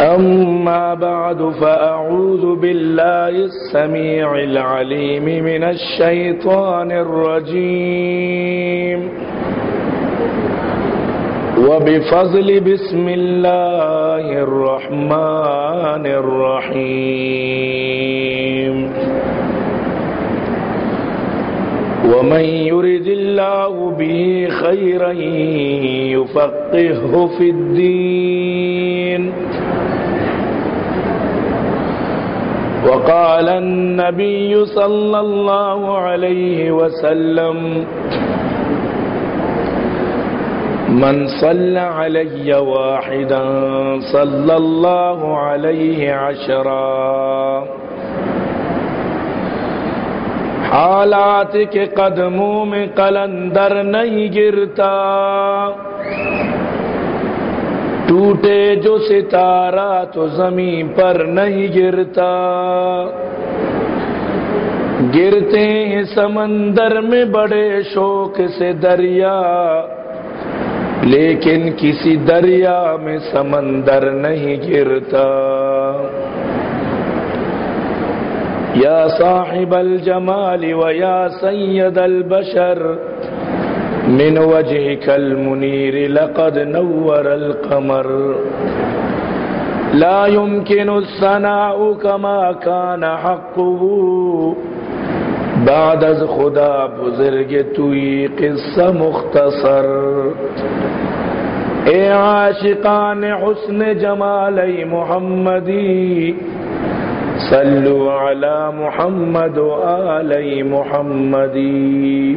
أما بعد فأعوذ بالله السميع العليم من الشيطان الرجيم. وبفضل بسم الله الرحمن الرحيم. ومن يرد الله به خيرا يفقهه في الدين. وقال النبي صلى الله عليه وسلم، من صلى علي واحدا صلى الله عليه عشرا. حالات کے قدموں میں قلندر نہیں گرتا۔ ٹوٹے جو ستارہ تو زمین پر نہیں گرتا۔ گرتے ہیں سمندر میں بڑے شوق سے دریا، لیکن کسی دریا میں سمندر نہیں گرتا۔ یا صاحب الجمال و یا سید البشر من وجهك المنير لقد نور القمر. لا يمكن الثناء كما كان حقه. بعد از خدا بزرگ توی قصہ مختصر اے عاشقان حسن جمال محمدی، صلو علی محمد و آل محمدی.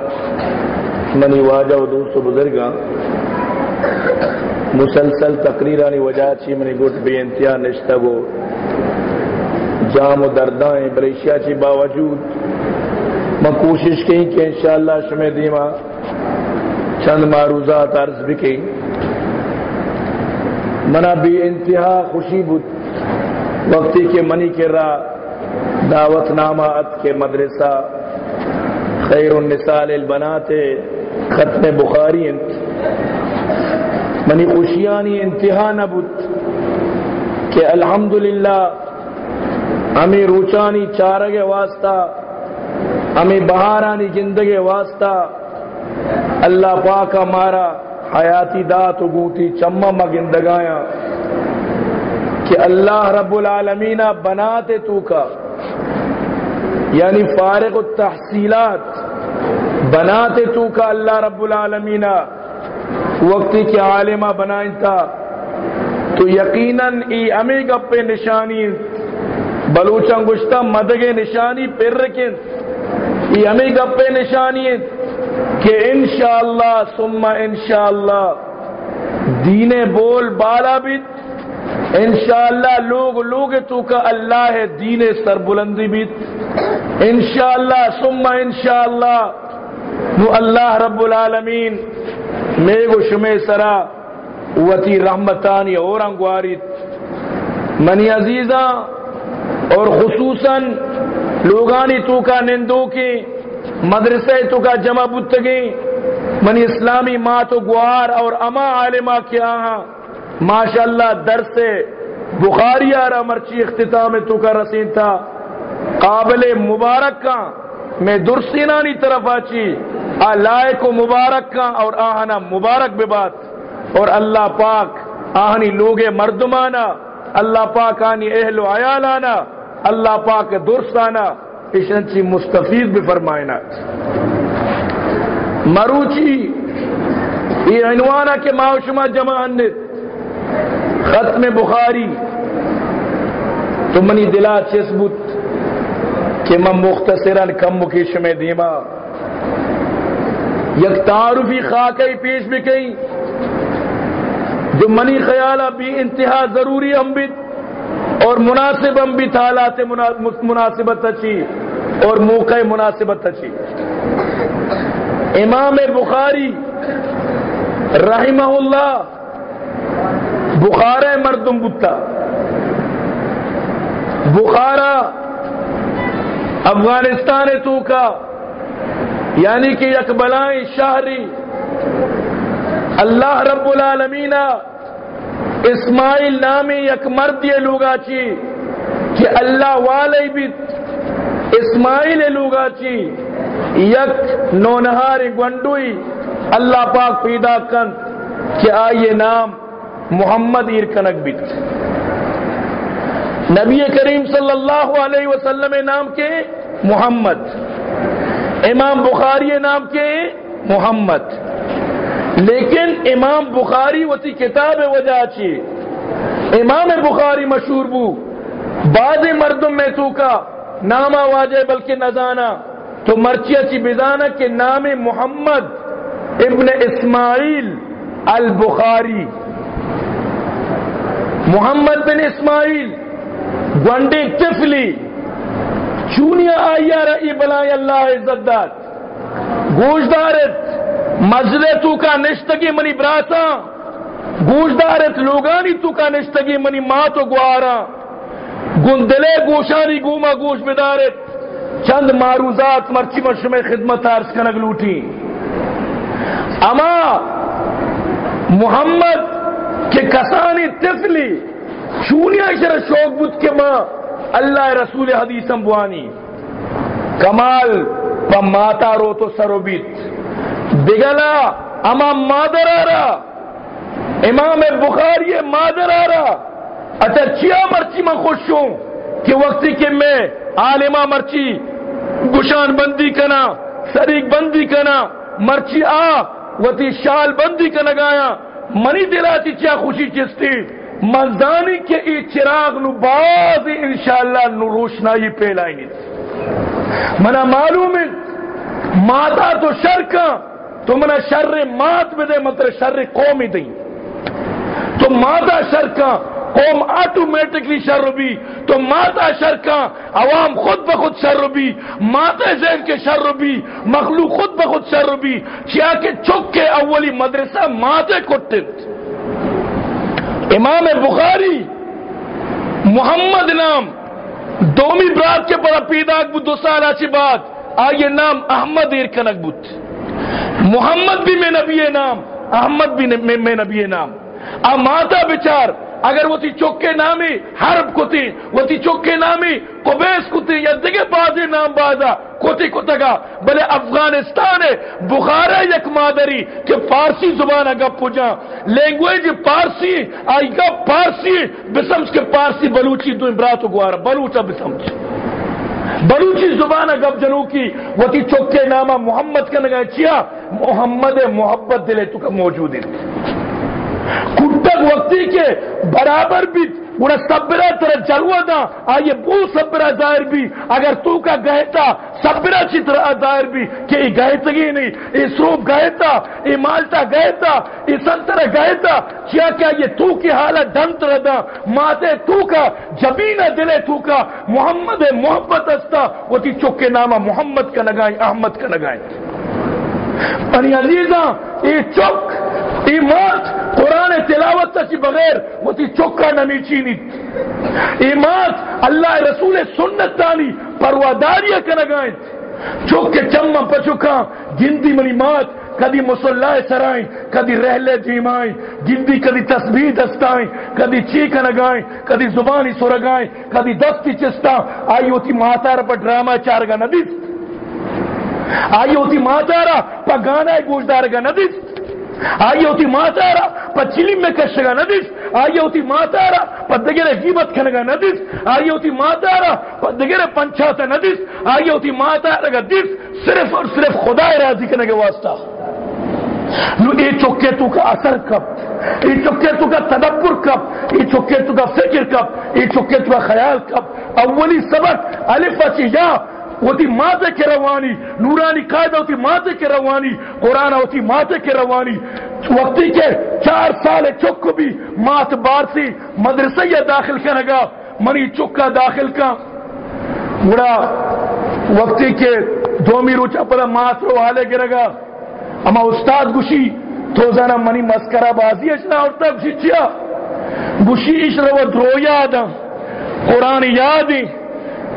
منی واجہ و دوست و بزرگاں۔ مسلسل تقریرانی وجہ چی منی گٹ بے انتہا نشتہ گو۔ جام و دردائیں بریشیا چی باوجود۔ میں کوشش کی کہ انشاءاللہ شمع دیما چند معروضات عرض بکی منا بھی انتہا خوشی بود۔ وقتی کے منی کے را دعوت نامہ ات کے مدرسہ خیر النساء البنات ختم بخاری منی خوشیانی انتہا نبود. کہ الحمدللہ ہمیں روچانی چارگ واسطہ ہمیں بہارانی زندگی واسطہ، اللہ پاک ہمارا حیاتی دات گوتی چمہ مگندگایا، کہ اللہ رب العالمین بناتے تو کا یعنی فارغ التحصیلات بناتے تو کا اللہ رب العالمین وقتی کے عالمہ بنائیں تھا تو یقیناً ای امی گپے نشانی بلوچن گشتہ مدگے نشانی پر رکھیں۔ ای امی گپے نشانی کہ انشاءاللہ، ثم انشاءاللہ۔ دین بول بالا بیت انشاءاللہ، لوگ لوگ تو کا اللہ ہے، دین سر بلندی بیت انشاءاللہ، ثم انشاءاللہ۔ نو اللہ رب العالمین میگو شمع سرا وتی رحمتانی اور انگواریت منی عزیزاں اور خصوصاً لوگانی تو کا نندو کی مدرسے تو کا جمع بتگی منی اسلامی ماں تو گوار اور اما عالمہ کیا ماشاء اللہ در سے بخاری آرا مرچی اختتام تو کا رسین تھا قابل مبارک کا میں درسینانی طرف آچی۔ لائے کو مبارک کا اور آہنا مبارک بے بات۔ اور اللہ پاک آہنی لوگ مردمانا۔ اللہ پاک آنی اہل و عیالانا۔ اللہ پاک درستانا اشنچی مستفید بھی فرمائنا۔ مروچی، یہ عنوانا کے معاشمہ جمع انت ختم بخاری۔ تو منی دلا چسبت کہ میں مختصراً کم مکیش میں دیما۔ یک تعارفی خاکی پیش بھی کئی جو منی خیال بھی انتہا ضروری امبت اور مناسب امبت حالات مناسبت اچھی، اور موقع مناسبت اچھی۔ امام بخاری رحمہ اللہ بخار مردم بتا بخارا افغانستان تو کا یعنی کہ اکبلائیں شہری۔ اللہ رب العالمین اسماعیل نامی یک مرد یہ لوگا چی، کہ اللہ والے بھی اسماعیل لوگا چی، یک نونہار گنڈوئی اللہ پاک پیدا کن، کہ آئیے نام محمد ارکنک بھی نبی کریم صلی اللہ علیہ وسلم نام کے محمد، امام بخاری نام کے محمد۔ لیکن امام بخاری وتی کتاب وجہ چی؟ امام بخاری مشہور بو۔ بعض مردم میں تو کا نام واجہ بلکہ نزانا تو مرچی اچھی بزانا کے نام محمد ابن اسماعیل البخاری۔ محمد بن اسماعیل۔ گنڈی ٹفلی۔ چونیا آئیا رئی بلائی اللہ عزت داد۔ گوشدارت مزلے تو کا نشتگی منی براتا گوشدارت، لوگانی تو کا نشتگی منی ماں تو گوارا۔ گندلے گوشانی گوما گوش بدارت۔ چند معروضات مرچی مرش میں خدمت عرض کنگ لوٹی۔ اما محمد کے کسانی تفلی چونیا شر شوق بود کے ماں، اللہ رسول حدیثم بوانی کمال، پا ماتا رو تو سرو بیت۔ بگلا، اما مادر آرا۔ امام بخاری مادر آرا۔ اچھا چیا مرچی میں خوش ہوں کہ وقتی کہ میں عالمہ مرچی گشان بندی کنا سریک بندی کنا، مرچی آ، وتی شال بندی کا لگایا منی دلاتی چیا خوشی چستی۔ مزدانی کے ای چراغ نو باز انشاءاللہ نو روشنائی پیلائی نہیں منا معلوم ہے، ماتا تو شر کا، تو منا شر مات میں دے مطلب شر قومی دیں۔ تو ماتا شر کا، قوم آٹومیٹکلی شر بھی۔ تو ماتا شر کا، عوام خود بخود شر بھی۔ ماتا ذہن کے شر بھی، مخلوق خود بخود شر بھی۔ کیا کہ چک کے اولی مدرسہ ماتے کٹت امام بخاری محمد نام دومی برات کے پڑا پیدا دو سال آچی بات آئیے نام احمد ارکنک بت محمد بھی میں نبی نام، احمد بھی میں نبی نام۔ اب ماتا بچار اگر وہ تی چوکے نامی، حرب کتی وہ تی چوکے نامی، قبیس کتی یا دیگے بازی نام بازا کتی کتگا بلے افغانستان، بخارا یک مادری، کہ فارسی زبان اگا پوجا، لینگویج پارسی آئی گا پارسی بسمس کے پارسی بلوچی دو امبراتو گوارا، بلوچا بسمس۔ بلوچی زبان گب جنو کی وہ تی چوکے نامہ محمد کا نگا چیا؟ محمد محبت دلے تو کا موجود ہے کٹک وقتی کے برابر بھی بڑا سبرا طرح جلوا دا، آئیے بو سبرا ظاہر بھی۔ اگر تو کا گہتا سبرا چی طرح ظاہر بھی کہ یہ گہتگی نہیں یہ سروپ گہتا یہ مالتا گہتا یہ سنتر گہتا، کیا کیا یہ تو کی حالت ڈن طرح دا ماتے تو کا، جبین دلے تو کا، محمد محبت استا، وہ تی چکے نامہ محمد کا نگائیں، احمد کا نگائیں۔ پنی عزیزاں یہ چک یہ ایمات قرآن تلاوت تا بغیر وہ تی چکا نمی چینی ایمات اللہ رسول سنت تانی پرواداریہ کنگائیں۔ چک کے چمم پچکا گندی منی مات، کدی مسلح سرائیں، کدی رہلے جیمائیں، گندی کدی تسبیح دستائیں، کدی چیک نگائیں، کدی زبانی سرگائیں، کدی دستی چستا۔ آئی ہوتی ماتار پر ڈرامہ چار گا ندیس آئی ہوتی ماتارا پر گانا گوشدار گا ندیس آئی ہوتی ماتارا پر چلیم میں کشگا ندیس. آئی ہوتی ماتارا پر دگیر غیبت کھنگا ندیس. آئی ہوتی ماتارا پر دگیر پنچاتا ندیس. آئی ہوتی ماتارا گا دیس. صرف اور صرف خدا راضی کرنے واسطہ. نو یہ چکے تو کا اثر کب؟ یہ چکے تو کا تدبر کب؟ یہ چکے تو کا فکر کب؟ یہ چکے تو کا خیال کب؟ اولی سبق، الف اچھی یا ہوتی ماتے کے روانی، نورانی قائدہ ہوتی ماتے کے روانی، قرآن ہوتی ماتے کے روانی۔ وقتی کے چار سال چک بھی مات بارسی مدرسہ یا داخل کرنگا منی چکا داخل کا۔ بڑا وقتی کے دومی روچا پدا مات رو حالے گرگا اما استاد گوشی تو زنا منی مسکرہ بازی اشنا اور تک چیا گوشی اشنا و درو یادا قرآن یادی۔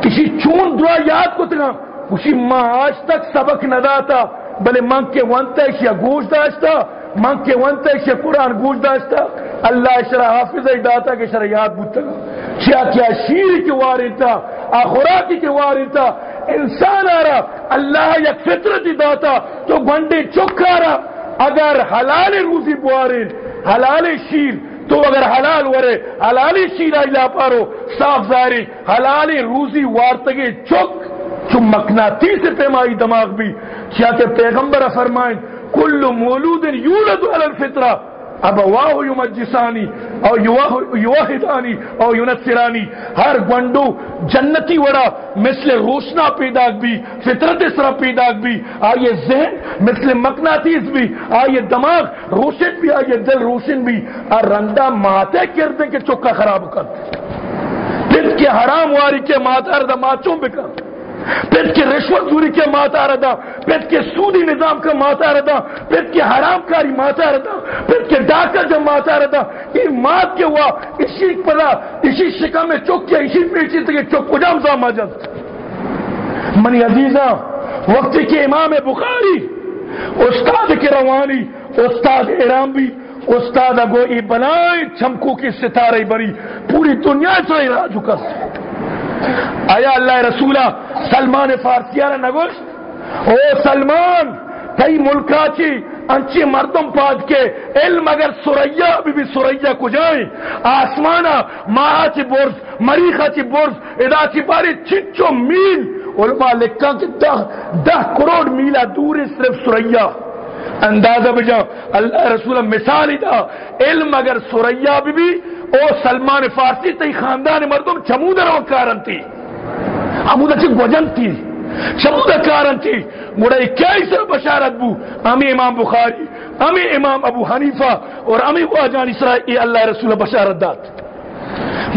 کسی چون دعا یاد کو تنا گوشی ماں آج تک سبق نہ داتا، بلے من کے ونتا یا گوش داشتا من کے ونتا یا قرآن گوش داشتا۔ اللہ شرح حافظ داتا کہ شرح یاد بودتا کیا کیا شیر کے وارتا آخراتی کے وارتا انسان آ رہا اللہ یک فطرت داتا، تو گنڈے چکا رہا۔ اگر حلال روزی بوارین، حلال شیر تو اگر حلال ورے، حلالی شیرہ لا پارو، صاف ظاہری حلال روزی وارتگے چک چم مکناتی سے پیمائی دماغ بھی۔ کیا کہ پیغمبر فرمائیں، کل مولود یولد علی الفطرہ اب واہ یمجسانی اور یوحدانی اور یونسرانی ہر گنڈو جنتی وڑا مثل روشنا پیدا بھی فطرت سرا پیدا بھی آئیے ذہن مثل مقناطیس بھی، آئیے دماغ روشن بھی، آئیے دل روشن بھی. اور رندا ماتے کردے کے چکا خراب کر۔ پھر کے حرام واری کے ماتا ردا ماچوں بکر پیٹ کے رشوت دوری کے ماتا رہتا پیٹ کے سودی نظام کا ماتا رہتا پیٹ کے حرام کاری ماتا رہتا پیٹ کے ڈاکہ جب ماتا رہتا یہ مات کے ہوا، اسی پلا، اسی شکا میں چک کیا اسی پیچی تک چک کجام سا ماجد؟ منی عزیزہ وقت کے امام بخاری، استاد کے روانی، استاد ارام بھی، استاد اگو ای بنائے چھمکو کی ستارے بری، پوری دنیا سے رہا چکا آیا اللہ رسولہ سلمان فارسیانہ نگوش؟ او سلمان کئی ملکا چی انچی مردم پاد کے علم اگر سریا بھی بھی سریا کو جائیں آسمانا ماہا چی برز مریخا چی برز ادا چی باری چچو میل، علماء لکھا کہ دہ دہ کروڑ میلہ دور صرف سریا۔ اندازہ بجا اللہ رسول مثال ہی دا علم اگر سریا بھی بھی او سلمان فارسی تی خاندان مردم چمودر و کارن تی امودہ چک وجن تی چمودر کارن تی مڑا اکیائی سر بشارت بو۔ امی امام بخاری، امی امام ابو حنیفہ اور امی واجان اسرائیل اللہ رسول بشارت دات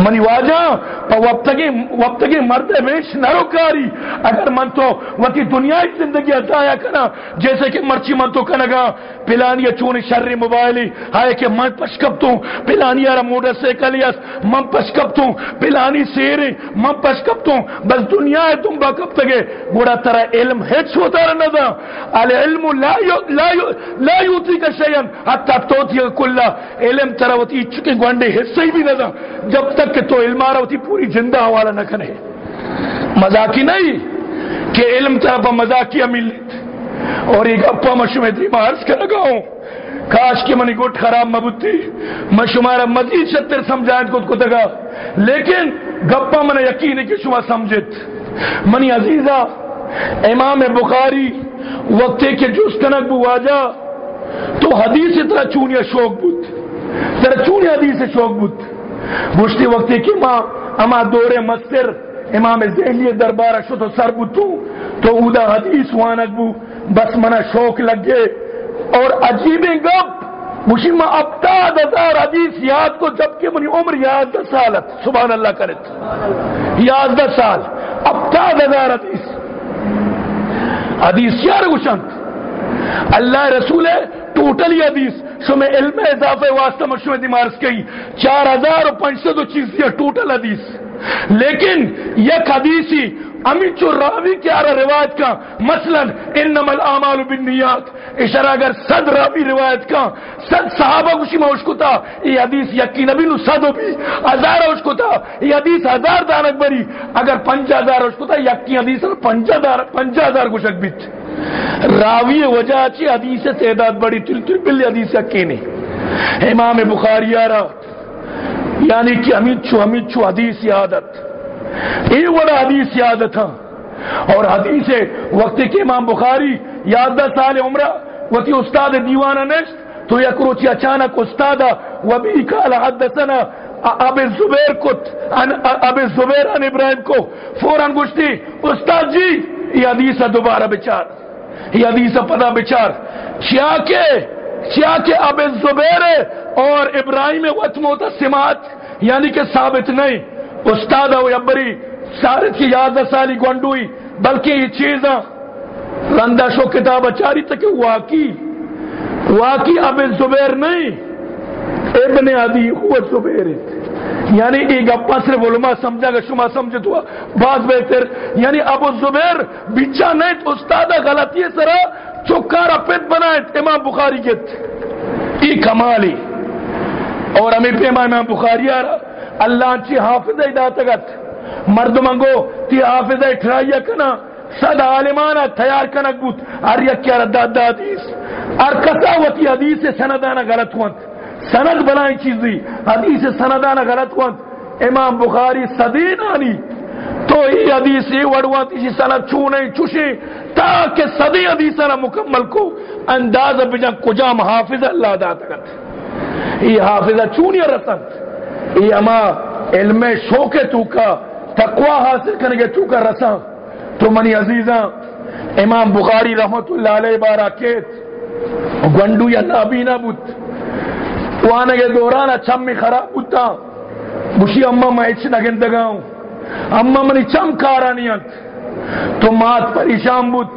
منی واجہ وقتگی مرد میش نرو کاری۔ اگر من تو وقتی دنیا زندگی عطایا کنا، جیسے کہ مرچی من تو کنگا پلانی چونی شر موبائلی، ہائے کہ من پشکب تو پلانی ارا موٹر سیکل یس من پشکب تو پلانی سیری، من پشکب تو بس دنیا ہے تم با کب تگے۔ گوڑا ترا علم ہیچ ہوتا رہنا دا۔ العلم لا یو لا یو لا یوتی کا شیئن، حتی توتی کلا، علم ترا وتی چکے گوانڈے حصہ ہی بھی نہ دا۔ جب تک کہ تو علم آرہا ہوتی، پوری زندہ حوالہ نہ کنے مزاقی نہیں کہ علم طرف مزاقی مل اور ایک اپا مشمع دیما عرض کر لگا ہوں۔ کاش کی منی گوٹ خراب مبتی میں شمارا مزید شتر سمجھائیں کو کو دگا۔ لیکن گپا من یقین ہے کہ شما سمجھت۔ منی عزیزہ، امام بخاری وقتے کے جس کنک بو آجا تو حدیث اتنا چونیا شوق بود۔ ترہ چونیا حدیث شوق بود۔ گوشتی وقتی کی ماں اما دور مستر امام زہلی دربارہ شو تو سر بوتو تو تو اودا حدیث وانک بو، بس منا شوق لگ گئے اور عجیب گپ مجھے میں ابتاد ہزار حدیث یاد کو جبکہ منی عمر یاد دس سالت سبحان اللہ کرت یاد دس سال۔ ابتاد ہزار حدیث۔ حدیث یار گوشنت اللہ رسول ہے ٹوٹل حدیث شو میں علم اضافہ واسطہ مشروع دیمارس کئی چار ہزار و پنچ سو چیز دیا ٹوٹل حدیث۔ لیکن یک حدیثی امی چو راوی کی آرہ روایت کا، مثلا انما الامال بالنیات۔ اشارہ اگر صد راوی روایت کا، صد صحابہ کشی میں اشکتا یہ حدیث یکی نبی نو صدو بھی، ہزار اشکتا یہ حدیث ہزار دانک بری۔ اگر پنجہ ہزار اشکتا یکی حدیث پنجہ ہزار کشک بیت۔ راوی وجہ چی حدیث تعداد بڑی، تل تل بلی حدیث یکی امام بخاری آرہ یعنی کہ امید چھو امید چھو حدیث یادت یہ بڑا حدیث یادت ہاں اور حدیث وقت کے امام بخاری یاد سال عمرہ۔ وتی استاد دیوانہ نشت۔ تو یک روچی اچانک استاد و بھی قال حدثنا اب زبیر کت اب زبیر ان ابراہیم کو فوراً گشتی استاد جی یہ حدیث دوبارہ بچار۔ یہ حدیث پدا بچار۔ چیا کے چیا کے اب زبیر اور ابراہیم وط متسمات یعنی کہ ثابت نہیں۔ استاد ابری سارے کی یاد سالی گونڈوئی، بلکہ یہ چیز رندہ شو کتاب اچاری تک واقعی۔ واقعی اب زبیر نہیں۔ ابن عدی ہوا زبیر۔ یعنی ایک اپا صرف علماء سمجھا گا، شما سمجھت ہوا بعض بہتر یعنی ابو زبیر بچا نہیں تو استاد غلطی سرا چکارا پیت بنائے امام بخاری کے ای کمالی۔ اور ہمیں پیما امام بخاری آ رہا۔ اللہ چی حافظ داتگت مردمنگو تی حافظ ٹھرائیا کنا۔ صد عالمانا تیار کنک بود ہر یک کیا رداد دا حدیث۔ ہر کتا وتی حدیث سندانا غلط ہوند سند بلائیں چیزی. حدیث سندانا غلط ہوند امام بخاری صدین آنی تو ہی حدیث یہ وڑوات اسی جی سند چونے چوشے تاکہ صدی حدیثانا مکمل کو. انداز بجا کجام حافظ اللہ داتگت یہ حافظہ چونی رسند. یہ اما علم شوق تو کا تقوی حاصل کرنے کے تو کا رساں تو منی عزیزاں، امام بخاری رحمت اللہ علیہ بارا کیت گنڈو یا نابینا بوت وانا کے دوران اچھم میں خراب بوتا. بشی اما میں اچھ نگندگاؤں اما منی چم کارا نیت تو مات پریشان بوت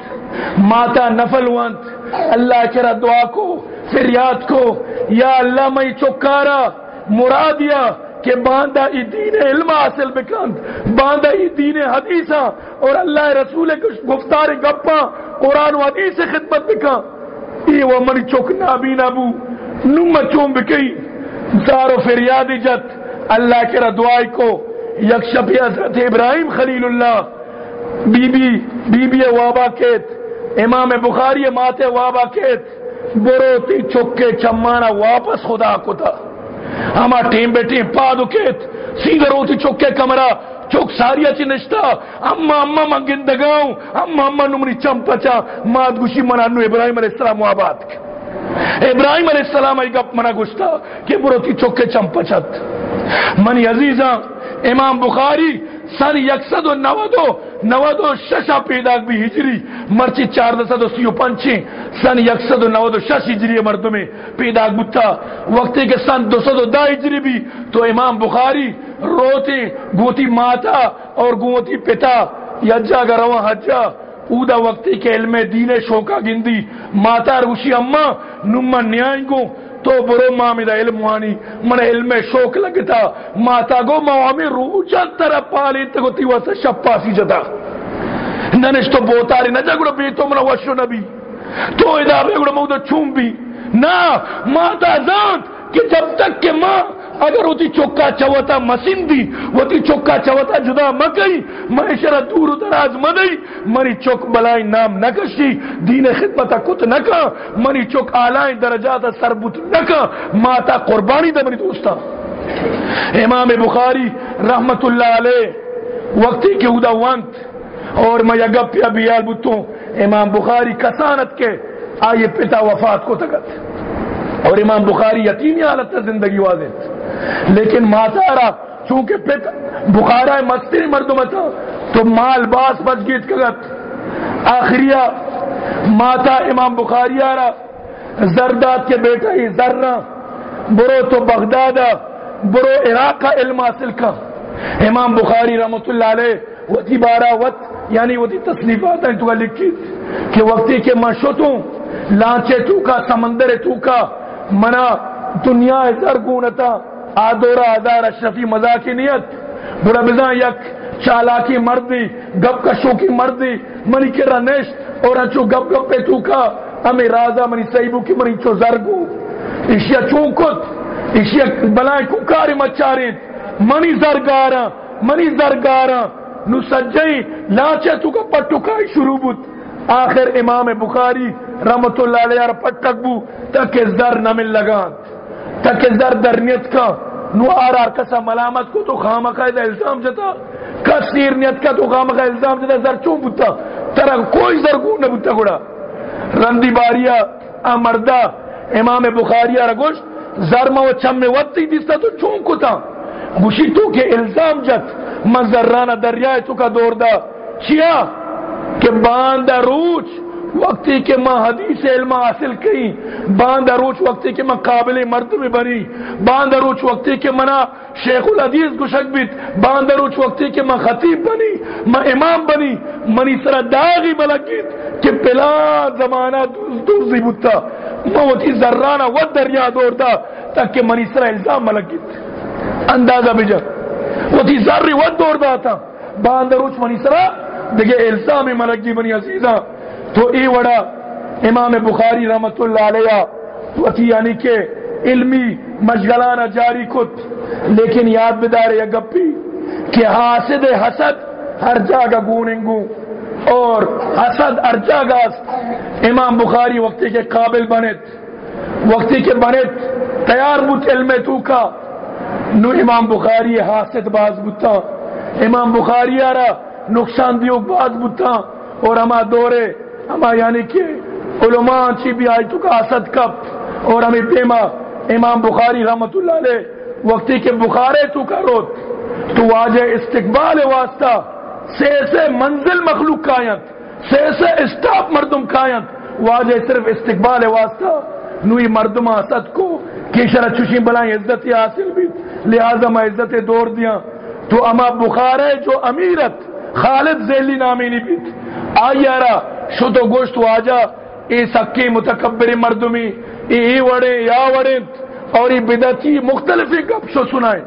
ماتا نفل وانت اللہ کرا دعا کو، فریاد کو. یا اللہ میں چکارا، مرادیا کہ باندھا ای دین علم حاصل بکند. باندھا ای دین حدیثہ اور اللہ رسول گفتار گپا، قرآن و حدیث خدمت بکا. ای و منی چک نابی نبو. نم چون بکی. زار و فریاد جت. اللہ کے دعائی کو. یک شب حضرت ابراہیم خلیل اللہ. بی بی بی بی وابا کیت. امام بخاری ماتے وابا کیت. برو تی چکے چمانا واپس خدا کو تھا ہما ٹیم بے ٹیم پا دکیت سیدھر ہوتی چکے کمرہ. چوک ساریا چی نشتا. اما اما من گندگاؤں. اما اما نمنی چم پچا. ماد گوشی منانو ابراہیم علیہ السلام آباد کے ابراہیم علیہ السلام ای گپ منا گشتا کہ برو تی چوکے چم پچت منی عزیزاں امام بخاری، سن یکسد و نودو نودو ششا پیدا بھی ہجری، مرچی چار دسد و سی و پنچی، سن یکسد و نودو شش ہجری مردوں میں پیدا بتا وقتی کے سن دو سد و دا ہجری بھی، تو امام بخاری روتی گوتی ماتا اور گوتی پتا، یجا گا حجا۔ اودا وقتی کے علم دین شوکا گندی، ماتا روشی اما نمان نیائیں گو تو برو مامی دا علم وانی من علم شوک لگتا، ماتا گو مامی رو جد تر پالی، تگو تیوا سا شپا سی جدا۔ ننش تو بوتاری نجا گڑا بیتو منا وشو نبی۔ تو ادا بے گڑا مودا چون بھی نا، ماتا زانت کہ جب تک کہ ماں اگر وہ چوکا چوتا مسین دی، وہ چوکا چوتا جدا مکئی معاشرہ دور دراز مدئی منی چوک بلائی نام نکشی دین خدمت کت نکا منی چوک آلائیں درجات سربت نکا ماتا قربانی دا منی دوستا۔ امام بخاری رحمت اللہ علیہ وقتی کے ادا وانت، اور میں یگپ پیا بیال بتوں امام بخاری کسانت کے آئیے پتا وفات کو تگت۔ اور امام بخاری یتیمی حالت زندگی واضح لیکن ماتارا چونکہ پت بخارا مستی مردم تھا تو مال باس بچ گیت کگت آخریہ ماتا امام بخاری آرا زرداد کے بیٹا ہی ذرہ برو تو بغداد برو عراق کا علم حاصل کا امام بخاری رحمت اللہ علیہ وتی بارہ وط یعنی وتی تصنیفات ہیں تو لکھی کہ وقتی کے مشتوں لانچے تو کا، سمندر تو کا منا دنیا زرگونتا آدورا ادار اشرفی مزا کی نیت۔ برا بزا یک چالاکی مردی، گپ کشو کی مردی، منی کے رنش اور انچو گپ گپ پہ تو کا ہمیں رازا، منی سیبو کی منی چو زرگو۔ اشیا چونکت اشیا بلائیں ککاری مچارید منی زرگارا منی زرگارا۔ نو سجئی، لاچے تو کا پٹو کائی شروع بود۔ آخر امام بخاری رحمت اللہ علیہ پٹک بو، تک زر نمل لگان۔ تک زر درنیت کا۔ نو آرار کسا ملامت کو تو خام قائد الزام جتا۔ کس نیت کا تو خام قائد الزام جتا۔ زر چون بوتا۔ ترہ کوئی زر کو نبوتا گوڑا رندی باریا امردہ امام بخاری رگوش زرما و چم میں وقتی دیستا تو چون کتا۔ گوشی تو کے الزام جت۔ من ذرانہ دریائے تو کا دور دا۔ چیا؟ کہ باندہ روچ۔ وقتی کے ماں حدیث علم حاصل کی باندھ روچ وقتی کے ماں قابل مرد میں بنی، باندھ روچ وقتی کے منا شیخ الحدیث گشک بیت باندھ روچ وقتی کے ماں خطیب بنی، ماں امام بنی منی سر داغی ملکیت کہ پلا زمانہ دوزی بتا ماں وتی ذرانہ و دریا دور دا تاکہ منی سر الزام ملکیت اندازہ بجا وتی ذری و دور دا تھا باندھ روچ منی سر دیکھے الزام ملکی بنی عزیزہ تو ای وڑا امام بخاری رحمت اللہ علیہ یعنی کہ علمی مشغلانہ جاری کت، لیکن یاد بدار یا گپی کہ حاسد حسد ہر جاگہ گوننگو اور حسد ہر جاگہ امام بخاری وقتی کے قابل بنت، وقتی کے بنت تیار بت علم تو کا۔ نو امام بخاری حاسد باز بتا امام بخاری آرہ نقصان دیو باز بتا اور ہما دورے ہما یعنی کہ علماء چی بھی آئی تو اسد کپ اور ہمیں دیما امام بخاری رحمت اللہ علیہ وقتی کے بخارے تو کا روت تو واجہ استقبال واسطہ سے سے منزل مخلوق کائنت سے سے اسٹاپ مردم کائنت واجہ صرف استقبال واسطہ نوی مردم اسد کو کیشر چوشی بلائیں عزت حاصل بھی، لہذا میں عزت دور دیا۔ تو اما بخارے جو امیرت خالد زیلی نامی نہیں بیت آئی آرہ شو تو گوشت واجا ای سکی متکبر مردمی، ای ای وڑے یا وڑے اور ای بدتی مختلفی گپ شو سنائیں۔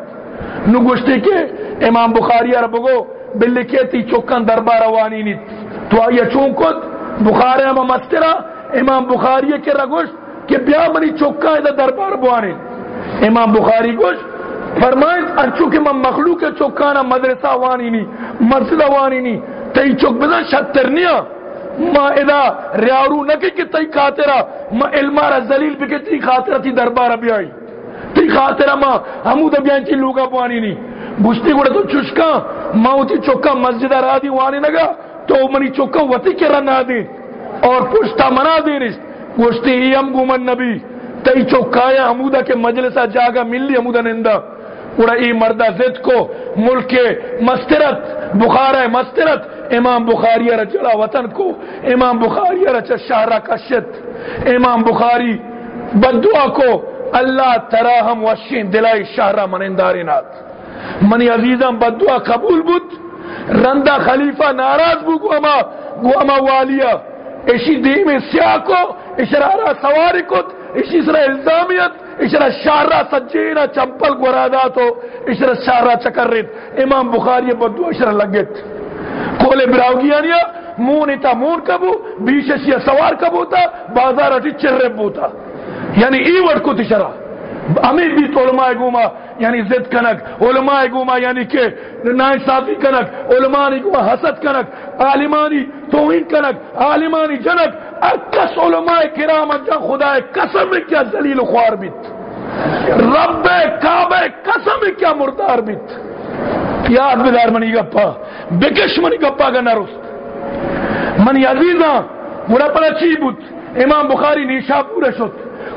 نو گوشتی کے امام بخاری عرب گو بلی کہتی چکن دربار وانی نیت تو آیا چونکت بخاری اما مسترا امام بخاری کے رگوشت کہ بیا منی چکا ہے دربار بوانی امام بخاری گوشت فرمائیں، ارچو کہ من مخلوق چکانا مدرسہ وانی نی مسجد وانی نی تی چک بزن شتر نیا ما ادا ریارو نکی کی تی خاطرہ، ما علمارا زلیل بکی تی خاطرہ تی دربارہ بیائی تی خاطرہ ما ہمو دا بیان چی لوگا پوانی نی۔ بوشتی گوڑا تو چشکا ما تی چکا مسجد را دی وانی نگا، تو منی چکا وطی کی رنا دی اور پشتا منا دی دینش۔ گوشتی ہی ہم گومن نبی۔ تی چکایا حمودہ کے مجلسہ جاگا ملی حمودہ نندہ اڑا ای مردہ زد کو، ملک مسترت بخارہ مسترت امام بخاری چلا وطن کو، امام بخاری شہرہ کا شت امام بخاری بدعا کو، اللہ تراہم وشین دلائی شہرہ مننداری نات۔ منی عزیزم بدعا قبول بود، رندہ خلیفہ ناراض بو گو اما گو اما والیا اسی دیم سیاہ کو اشرارہ سواری کت اشرا الزامیت اشرا شارہ سجینا چمپل گورادہ تو اشرا شارہ چکرت، امام بخاری بدو اشرا لگت کولے براو گیا نیا مون اتا مون کبو بیشش یا سوار کبو تا، بازار اٹی چرے بوتا یعنی ای وڑ کو تشرا امیر بھی تولمائے گوما یعنی زد کنک، علماء گوما یعنی کہ نائنصافی کنک، علماء گوما حسد کنک، عالمانی توہین کنک، عالمانی جنک، اکس علماء کرام جا خدا قسم کیا ذلیل خوار بیت. رب کعبہ قسم کیا مردار بیت. یاد بدار منی گپا، بکش منی گپا کا نرست منی عزیزاں بڑا پڑا چی بود؟ امام بخاری نیشا پورے شد.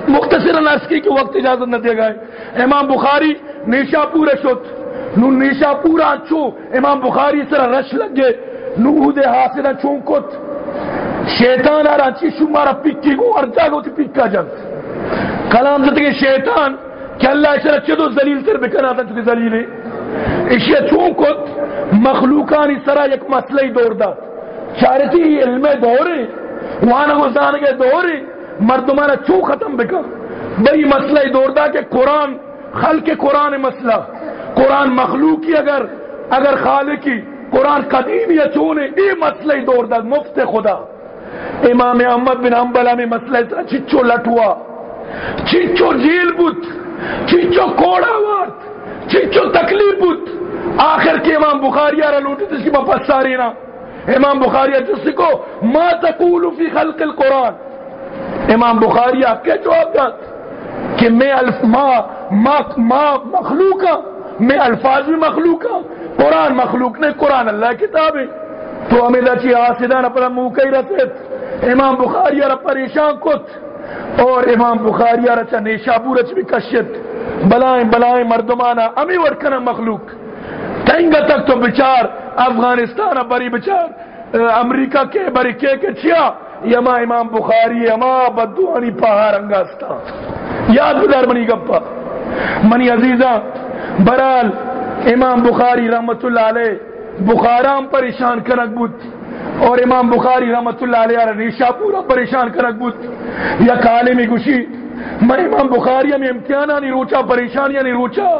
مختصر نرس کی کہ وقت اجازت نہ دے گئے۔ امام بخاری نیشا پورے شد۔ نو نیشا پورا چو۔ امام بخاری سر رش لگے۔ نو دے حاصلہ چون کت۔ شیطان آرہ چی شمارا پکی گو ارجا گو تی پکا جنگ کلام زدگی شیطان کہ اللہ اسے چدو دو زلیل سر بکنا تھا چکی زلیل اشیا چون کت۔ مخلوقانی سرا یک مسئلہ دور دا چارتی علم دوری وانا گزان کے دوری مردمانا چون ختم بکا؟ بھئی مسئلہ دور دا کہ قرآن، خلق قرآن مسئلہ۔ قرآن مخلوقی اگر اگر خالقی، قرآن قدیم یا چونے ای مسئلہ دور داد مفت خدا۔ امام احمد بن حنبلہ میں مسئلہ اتنا چچو لٹوا چچو جیل بوت چچو کوڑا وارت چچو تکلیف بوت۔ آخر کے امام بخاری آرہ لوٹی تس کی ساری نا۔ امام بخاری جس کو، ما تقول فی خلق القرآن؟ امام بخاری آپ کے جواب داد کہ میں الف ما ما ما مخلوق میں الفاظ بھی مخلوق قرآن مخلوق نے قرآن اللہ کتاب ہے۔ تو ہمیں لچی آسدان اپنا منہ کئی رسیت امام بخاری اور پریشان کت۔ اور امام بخاری اور اچھا نیشا بورچ بھی کشت بلائیں بلائیں مردمانہ امی ورکنا مخلوق۔ تینگا تک تو بچار، افغانستان بری بچار امریکہ کے بری کے کے چھیا یما امام بخاری اما بدوانی پہا یاد بدار منی گپا۔ منی عزیزہ برال امام بخاری رحمت اللہ علیہ بخارام پریشان کرک بود۔ اور امام بخاری رحمت اللہ علیہ ریشا پورا پریشان کرک بود۔ یا کالے میں گشی میں امام بخاری میں امتحانہ نہیں روچا پریشانیاں نہیں روچا۔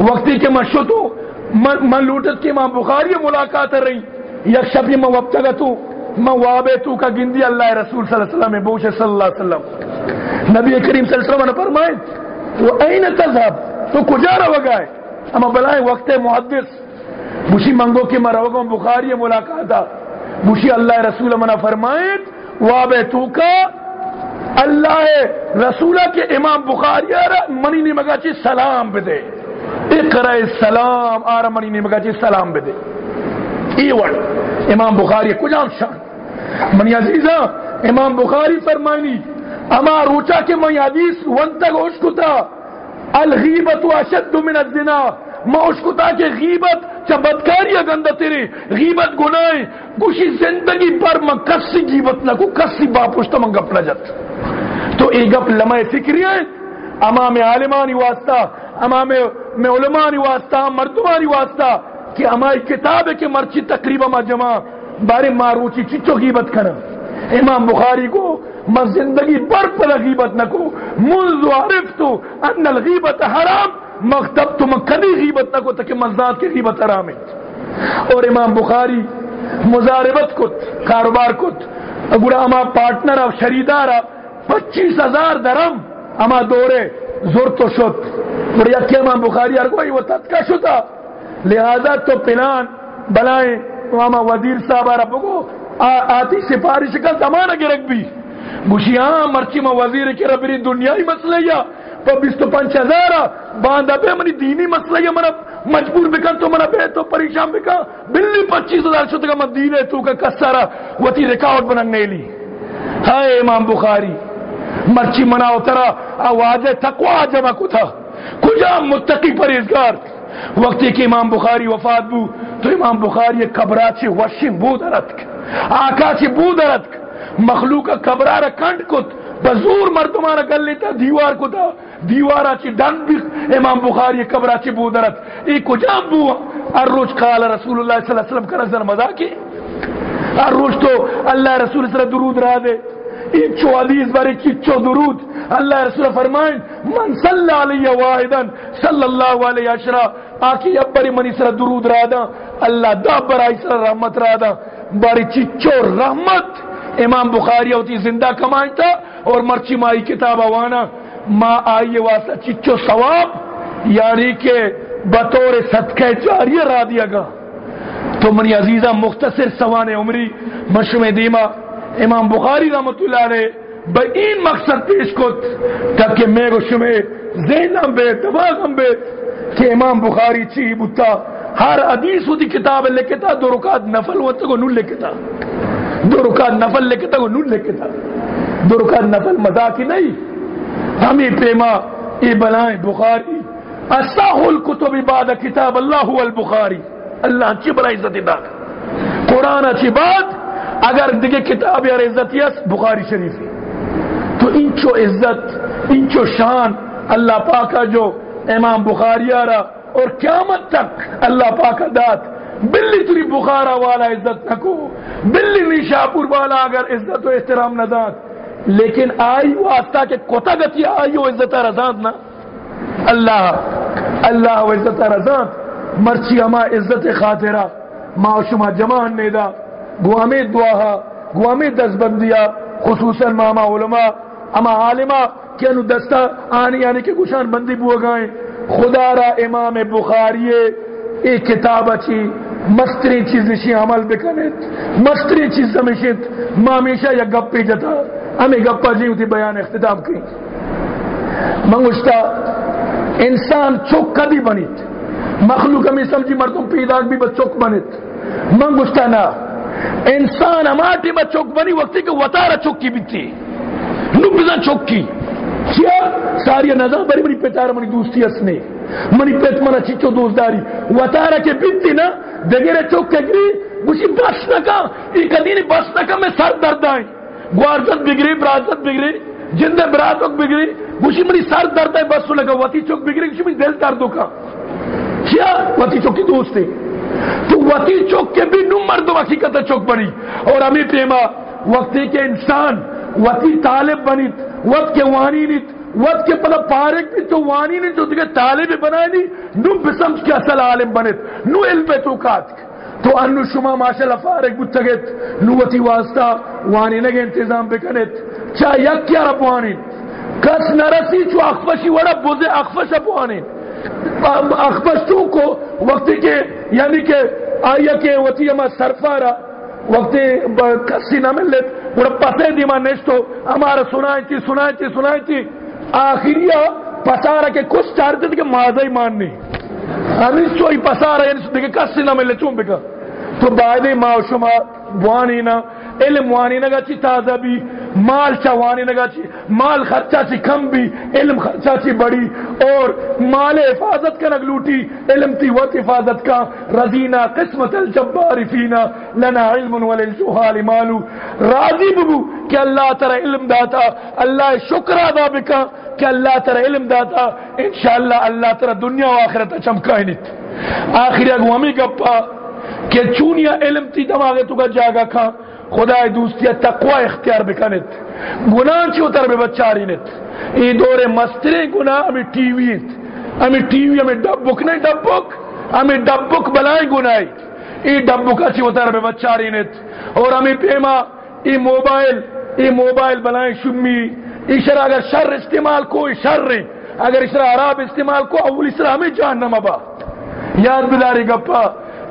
وقتی کے مشتو من لوٹت کی امام بخاری ملاقات رہی۔ یک شبی میں وابتگتو میں وابتو کا گندی اللہ رسول صلی اللہ علیہ وسلم بوش صلی اللہ علیہ وسلم۔ نبی کریم صلی اللہ علیہ وسلم نے فرمائے وہ این تذہب تو کجا رو گئے اما بلائیں وقت محدث۔ بوشی منگو کی مروگوں بخاری ملاقات بوشی اللہ رسول منا فرمائیں واب تو کا اللہ رسول کے امام بخاری منی نہیں مگا چی سلام بدے اقرا سلام آر منی نہیں مگا چی سلام بدے ای ورد امام بخاری کجا شان. منی عزیزہ امام بخاری فرمائنی اما روچا کے منی حدیث، ونتگ اشکتا الغیبت اشد من الزنا ما اشکتا کہ غیبت چا بدکاری گندہ تیرے، غیبت گناہ، کشی زندگی پر ما کسی غیبت نہ کو، کسی باپوشتا من گپ نہ جت. تو ای گپ لمحہ فکری ہے، امام عالمانی واسطہ، امام علمانی واسطہ، مردمانی واسطہ کہ ہماری کتاب ہے کہ مرچی تقریباً ما جمع بارے ماروچی چچو غیبت کرنا امام بخاری کو میں زندگی بر پر غیبت نہ کو منذ عرفتو ان الغیبت حرام مختب تو میں کدی غیبت نہ کو تاکہ مزداد کی غیبت حرام ہے۔ اور امام بخاری مزاربت کت، کاروبار کت اگر اما پارٹنر اب شریدار پچیس ہزار درم اما دورے زور تو شد اور یکی امام بخاری ارگوئی وہ تتکا شتا لہذا تو پلان بلائیں۔ اما وزیر صاحب رب کو آتی سفارش کا زمانہ گرک بھی۔ گوشی ہاں مرچی میں وزیر کے ربری دنیای مسئلہ یا۔ پا بیستو پنچ ہزارا باندھا بے منی دینی مسئلہ یا۔ منا مجبور بکن تو منا بے تو پریشان بکن۔ بلی پچیس ہزار شد کا من دینے تو کا کسارا وطی ریکارڈ بنن نیلی ہائے امام بخاری، مرچی منا اترا آواز تقوی جمع کو تھا۔ کجا متقی پریزگار وقتی کہ امام بخاری وفات بو، تو امام بخاری قبرات سے وشن بود رتک آقا سے بود رتک مخلوق کا قبرارا کنڈ کت۔ بزور مردمانا گل لیتا دیوار کو دا دیوارا چی ڈن بھی۔ امام بخاری قبرا چی بودرت ای کجام بو؟ ار روز قال رسول اللہ صلی اللہ علیہ وسلم کا نظر مزا کی ار روز تو اللہ رسول صلی اللہ علیہ وسلم درود را دے۔ چو حدیث بارے چو درود۔ اللہ رسول فرمائیں، من صلی علیہ واحدا صلی اللہ علیہ اشرا آکی ابری منی سر درود را دا۔ اللہ دا برائی سر رحمت را دا۔ باری چچو رحمت۔ امام بخاری ہوتی زندہ کمائیں تھا اور مرچی مائی کتاب آوانا۔ ما آئیے واسطہ چچو ثواب یعنی کہ بطور صدقہ جاریہ را دیا گا۔ تو منی عزیزہ مختصر سوان عمری، مشروم دیما امام بخاری رحمت اللہ علیہ بے این مقصد پیش کت تاکہ میں گو شمع، ذہن ہم بے، دماغ ہم بے، کہ امام بخاری چی بتا ہر حدیث ہوتی کتاب لکھتا دو رکات نفل ہوتا کو نول لکھتا دو رکات نفل لکھتا وہ نون لکھتا دو رکات نفل مذاقی نہیں ہمیں پیما ای بلائیں بخاری اصاح الکتب بعد کتاب اللہ البخاری۔ اللہ چی بلا عزت دا قرآن اچھی بات اگر دیگه کتاب یا عزتی است، بخاری شریفی تو انچو عزت انچو شان، اللہ پاکا جو امام بخاری آرہ اور قیامت تک اللہ پاکا دات بلی تری بخارا والا عزت نکو، بلی نیشاپور والا اگر عزت و احترام نداد. لیکن آئی واسطہ کہ کوتا گتی آئی و عزت رضاد نا؟ اللہ اللہ و عزت رضاد مرچی اما عزت خاطرہ ما شما جمع نیدا ہمیں دعا گو ہمیں دست بندیا خصوصاً ماما علماء اما عالمہ کہ انو دستا آنی یعنی آنی کے گوشان بندی بو گائیں خدا را امام بخاری ایک کتاب اچھی مستری چیز نشی عمل بکنیت مستری چیز سمشیت ما یا گپ پی جتا ہمیں گپا جی ہوتی بیان اختتام کی منگوشتا انسان چوک کدی بنیت مخلوق ہمیں سمجھی مردم پیداک بھی بس چوک بنیت منگوشتا نا انسان ہمارٹی با چوک بنی وقتی کہ وطارہ چوکی بیتی نو بزن چوکی کیا؟ ساری نظام بری بری پیتارا منی دوستی اسنے منی پیت منا چیچو دوستداری وطارہ کے بیتی نا؟ دگیرے چوک کے گری گوشی بس نکا ایک دینی بس نکا میں سر درد آئیں گوارزت بگری برازت بگری جند برازت بگری گوشی منی سر درد آئیں بس لگا وطی چوک بگری گوشی منی دل دردو کا کیا؟ وطی چوک کی دوستی تو وطی چوک کے بھی نو مردو حقیقت چوک بنی اور امی پیما وقتی کے انسان وطی طالب بنیت وقت کے وانی نیت وقت کے پلا پارک بھی تو وانی نیت جو دیکھے طالب بنائی نہیں نو بسمس کے اصل عالم بنیت، نو علم پہ توقات تو انو شما ماشاءاللہ فارق بتگت نو وطی واسطہ وانی نگے انتظام بکنیت چاہ یک کیا رب وانی؟ کس نرسی چو اخفشی وڑا بوزے اخفش اب وانی۔ اخبر کو وقت کے یعنی کہ آیا کہ وتی اما سرفارا، وقت کسی نہ ملت وہ پتے دیما نشتو ہمارا سنائی تھی سنائی تھی سنائی تھی آخریا پسارا کے کچھ چار دن کے مادہ ہی ماننی ہمیں سوئی پسارا یعنی سنتے کہ کسی نہ ملے چون بکا۔ تو بعد ما شما، بوانی علم وانی نگا چی تازہ بھی مال چوانی نگا چی، مال خرچہ چی کم بھی، علم خرچہ چی بڑی، اور مال حفاظت کا نگلوٹی علم تی وقت حفاظت کا، رضینا قسمت الجبار فینا، لنا علم وللجوحال مالو راضی ببو کہ اللہ ترہ علم داتا، اللہ شکر ادا بکا کہ اللہ ترہ علم داتا۔ انشاءاللہ اللہ ترہ دنیا و آخرت چمکائی نیت آخری اگو ہمیں گپا کہ چونیا علم تی دماغے تو کا جاگا کھا۔ خدا دوستی تقوی اختیار بکنت گناہ چی اتر بے بچاری نت ای دور مسترے گناہ ہمیں ٹی وی ہمیں ٹی وی ہمیں ڈبک نہیں ڈبک ہمیں ڈبک بلائیں گناہ ای ڈبک اچھی اتر بے بچاری نت اور ہمیں پیما، ای موبائل ای موبائل بلائیں شمی. اشرا اگر شر استعمال کوئی شر. رہی اگر اشرا عراب استعمال کو، اول اشرا ہمیں جہنم ابا یاد بداری گپا،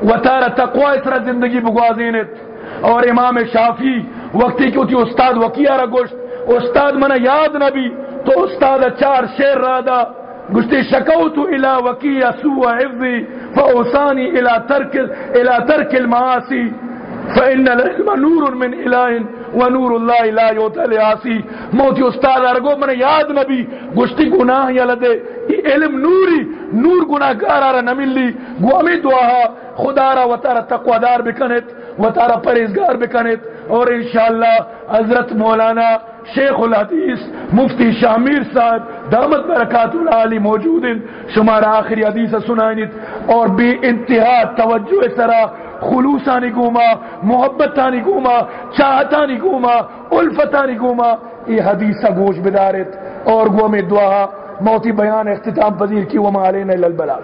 وطار تقوی اسرا زندگی بگوازینت اور امام شافی وقتی کی ہوتی استاد وکیہ را گوشت، استاد منا یاد نبی، تو استاد چار شیر رادا گشتی شکوتو الى وکیہ سوء حفظی فاوسانی الى ترک الى ترک المعاصی، فإن العلم نور من إله ونور الله لا يوتى لعاصي موتی استاد ارگو من یاد نبی گشتی گناہ یا لدے علم نوری، نور گناہ گارا نملی گو امی دعا خدا را و تارا تقوی دار بکنت و تارا پریزگار بکنت اور انشاءاللہ حضرت مولانا شیخ الحدیث مفتی شامیر صاحب دامت برکات العالی موجود ہیں۔ شمارا آخری حدیث سنائنیت۔ اور بے انتہا توجہ سرا خلوصانی گوما، محبتانی گوما، چاہتانی گوما، الفتانی گوما۔ یہ حدیث گوش بدارت۔ اور گو میں دعا، موتی بیان اختتام پذیر کی وما علینا للبلاغ